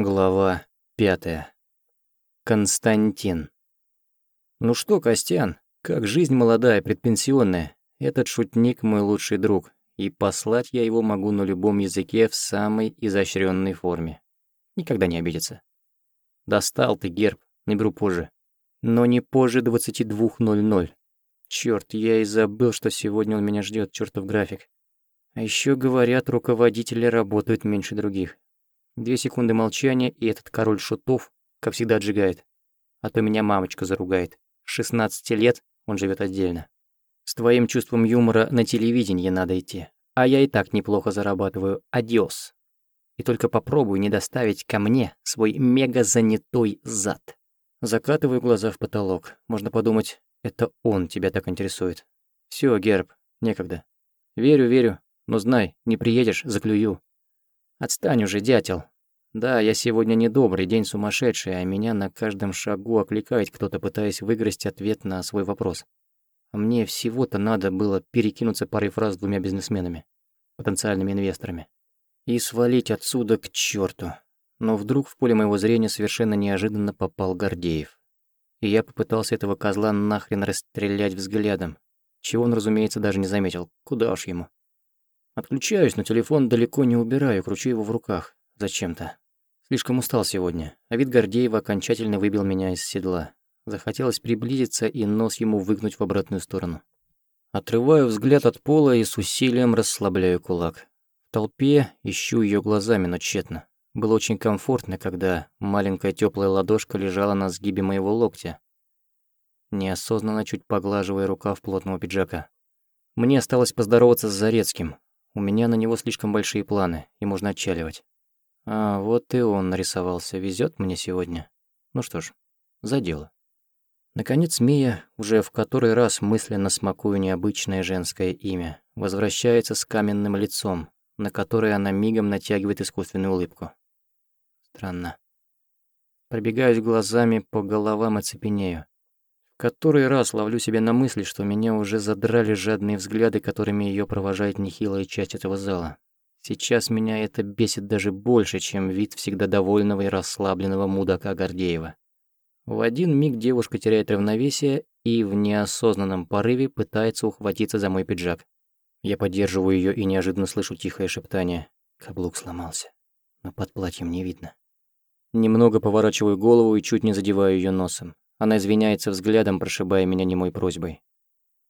Глава пятая. Константин. Ну что, Костян, как жизнь молодая, предпенсионная. Этот шутник мой лучший друг, и послать я его могу на любом языке в самой изощренной форме. Никогда не обидится. Достал ты, герб, наберу позже. Но не позже 22.00. Черт, я и забыл, что сегодня он меня ждет, чертов график. А еще говорят, руководители работают меньше других. Две секунды молчания, и этот король шутов, как всегда, отжигает. А то меня мамочка заругает. С 16 лет он живет отдельно. С твоим чувством юмора на телевидении надо идти. А я и так неплохо зарабатываю. Адьос. И только попробуй не доставить ко мне свой мега-занятой зад. Закатываю глаза в потолок. Можно подумать, это он тебя так интересует. Все, Герб, некогда. Верю, верю, но знай, не приедешь, заклюю. Отстань уже, дятел. Да, я сегодня недобрый, день сумасшедший, а меня на каждом шагу окликает кто-то, пытаясь выиграть ответ на свой вопрос. Мне всего-то надо было перекинуться парой фраз с двумя бизнесменами, потенциальными инвесторами, и свалить отсюда к черту. Но вдруг в поле моего зрения совершенно неожиданно попал Гордеев. И я попытался этого козла нахрен расстрелять взглядом, чего он, разумеется, даже не заметил. Куда уж ему. Отключаюсь, но телефон далеко не убираю, кручу его в руках. Зачем-то. Слишком устал сегодня, а вид Гордеева окончательно выбил меня из седла. Захотелось приблизиться и нос ему выгнуть в обратную сторону. Отрываю взгляд от пола и с усилием расслабляю кулак. В толпе ищу ее глазами, но тщетно. Было очень комфортно, когда маленькая теплая ладошка лежала на сгибе моего локтя, неосознанно чуть поглаживая рукав плотного пиджака. Мне осталось поздороваться с Зарецким. У меня на него слишком большие планы, и можно отчаливать. А вот и он нарисовался. Везет мне сегодня. Ну что ж, за дело. Наконец Мия, уже в который раз мысленно смакуя необычное женское имя, возвращается с каменным лицом, на которое она мигом натягивает искусственную улыбку. Странно. Пробегаюсь глазами по головам и цепенею. В который раз ловлю себя на мысли, что меня уже задрали жадные взгляды, которыми ее провожает нехилая часть этого зала. Сейчас меня это бесит даже больше, чем вид всегда довольного и расслабленного мудака Гордеева. В один миг девушка теряет равновесие и в неосознанном порыве пытается ухватиться за мой пиджак. Я поддерживаю ее и неожиданно слышу тихое шептание. Каблук сломался, но под платьем не видно. Немного поворачиваю голову и чуть не задеваю ее носом. Она извиняется взглядом, прошибая меня немой просьбой.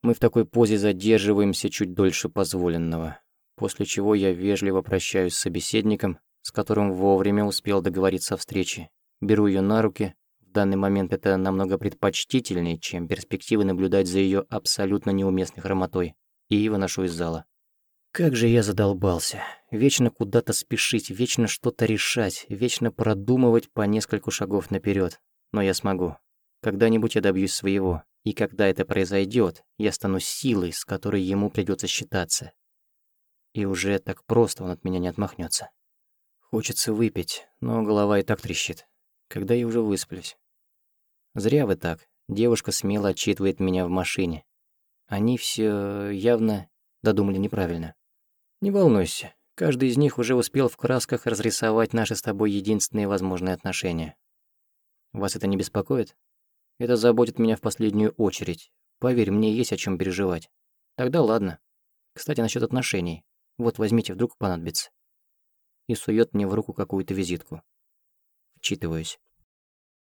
Мы в такой позе задерживаемся чуть дольше позволенного, после чего я вежливо прощаюсь с собеседником, с которым вовремя успел договориться о встрече. Беру ее на руки, в данный момент это намного предпочтительнее, чем перспективы наблюдать за ее абсолютно неуместной хромотой, и выношу из зала. Как же я задолбался. Вечно куда-то спешить, вечно что-то решать, вечно продумывать по нескольку шагов наперед. Но я смогу. Когда-нибудь я добьюсь своего. И когда это произойдет, я стану силой, с которой ему придется считаться. И уже так просто он от меня не отмахнется. Хочется выпить, но голова и так трещит когда я уже высплюсь. Зря вы так. Девушка смело отчитывает меня в машине. Они все явно додумали неправильно. Не волнуйся, каждый из них уже успел в красках разрисовать наши с тобой единственные возможные отношения. Вас это не беспокоит? Это заботит меня в последнюю очередь. Поверь, мне есть о чем переживать. Тогда ладно. Кстати, насчет отношений. Вот возьмите, вдруг понадобится. И сует мне в руку какую-то визитку. Вчитываюсь.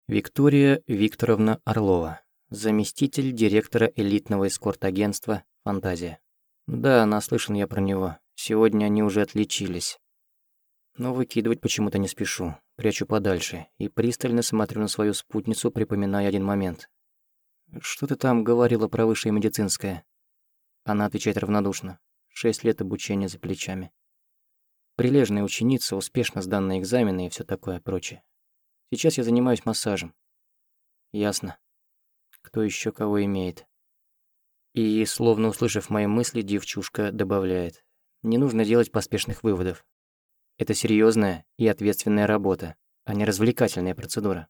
Виктория Викторовна Орлова, заместитель директора элитного эскорт-агентства «Фантазия». Да, наслышан я про него. Сегодня они уже отличились. Но выкидывать почему-то не спешу. Прячу подальше и пристально смотрю на свою спутницу, припоминая один момент. «Что ты там говорила про высшее медицинское?» Она отвечает равнодушно. Шесть лет обучения за плечами. Прилежная ученица, успешно сданные экзамены и все такое прочее. Сейчас я занимаюсь массажем. Ясно. Кто еще кого имеет? И, словно услышав мои мысли, девчушка добавляет. Не нужно делать поспешных выводов. Это серьезная и ответственная работа, а не развлекательная процедура.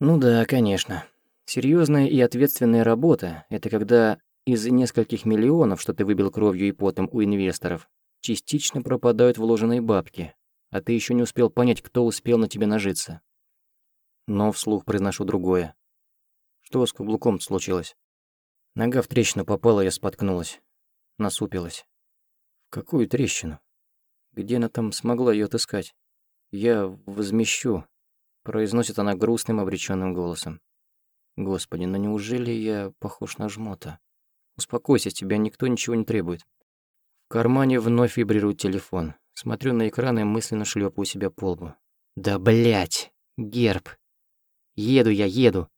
Ну да, конечно. Серьезная и ответственная работа – это когда из нескольких миллионов, что ты выбил кровью и потом у инвесторов, частично пропадают вложенные бабки, а ты еще не успел понять, кто успел на тебе нажиться. Но вслух произношу другое. Что с каблуком случилось? Нога в трещину попала, я споткнулась. Насупилась. В какую трещину? Где она там смогла ее отыскать? Я возмещу, произносит она грустным, обреченным голосом. Господи, ну неужели я похож на жмота? Успокойся, тебя никто ничего не требует. В кармане вновь вибрирует телефон. Смотрю на экран и мысленно шлепаю себя по лбу. Да блять, герб. Еду я, еду.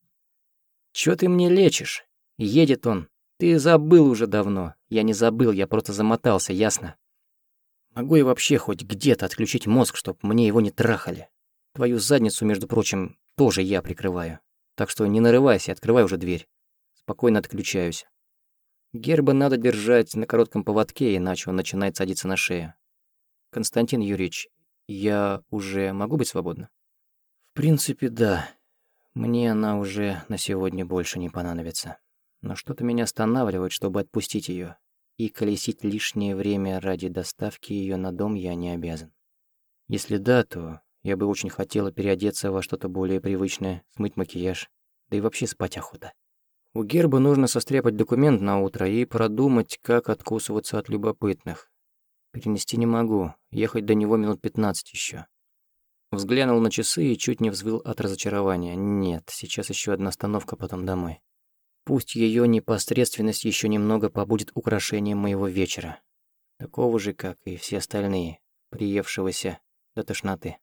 Чё ты мне лечишь? Едет он. Ты забыл уже давно. Я не забыл, я просто замотался, ясно? Могу я вообще хоть где-то отключить мозг, чтоб мне его не трахали? Твою задницу, между прочим, тоже я прикрываю. Так что не нарывайся, открывай уже дверь. Спокойно отключаюсь. Герба надо держать на коротком поводке, иначе он начинает садиться на шею. Константин Юрьевич, я уже могу быть свободна? В принципе, да. Мне она уже на сегодня больше не понадобится. Но что-то меня останавливает, чтобы отпустить ее. И колесить лишнее время ради доставки ее на дом я не обязан. Если да, то я бы очень хотела переодеться во что-то более привычное, смыть макияж, да и вообще спать охота. У Герба нужно состряпать документ на утро и продумать, как откусываться от любопытных. Перенести не могу, ехать до него минут пятнадцать еще. Взглянул на часы и чуть не взвыл от разочарования. Нет, сейчас еще одна остановка, потом домой. Пусть ее непосредственность еще немного побудет украшением моего вечера. Такого же, как и все остальные, приевшегося до тошноты.